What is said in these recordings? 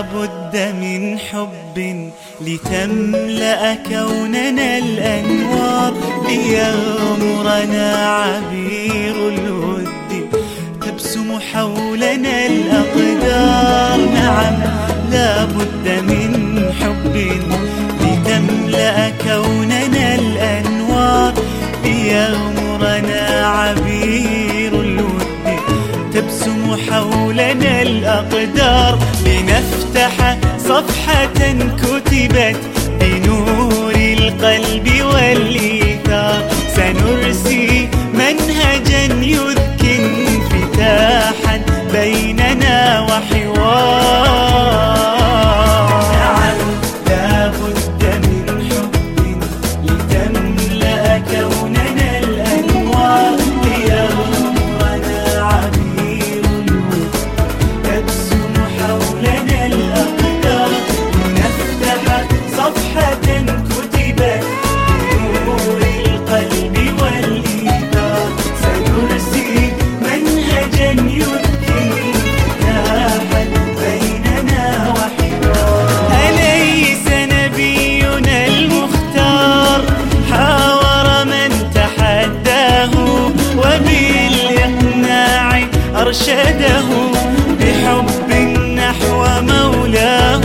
بد من حب لتملأ كوننا الأنوار ليغمرنا عبير الود. تبسم حولنا الأقدار. نعم لا بد من الأقدار. لنفتح صفحة كتبت بنور القلب والإيثار. سنرسل أرشده بحب نحو مولاه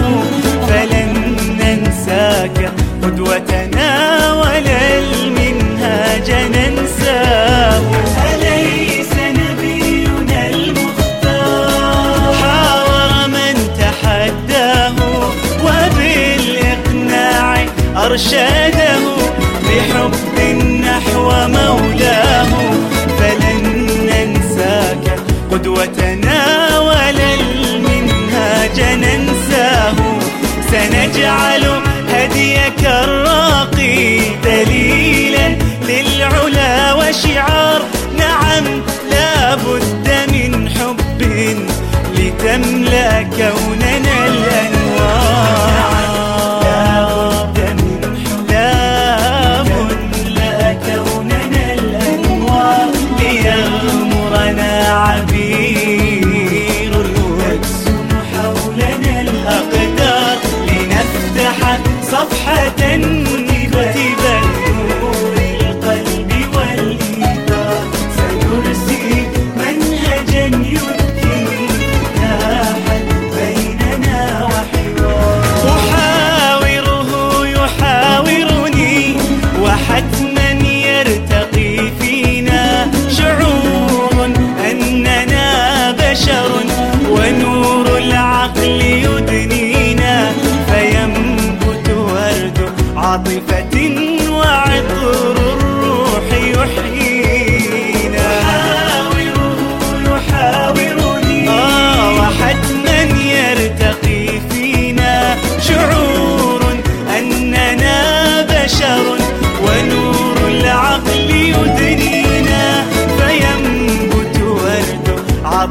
فلن ننساك قدوتنا ولا المنهاج ننساه. أليس نبينا المختار؟ حاور من تحداه وبالإقناع أرشده بحب نحو مولاه. وتنام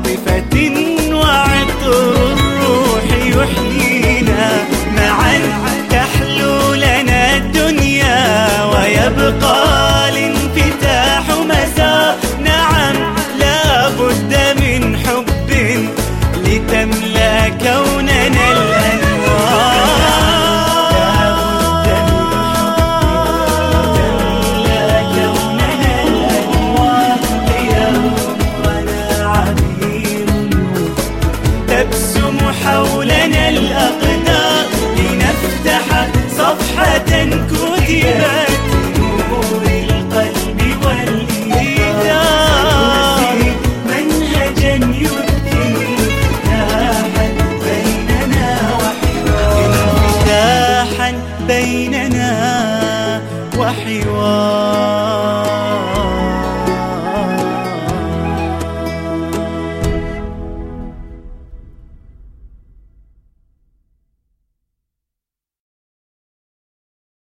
عاطفة وعطر الروح يحيينا. معا تحلو لنا الدنيا ويبقى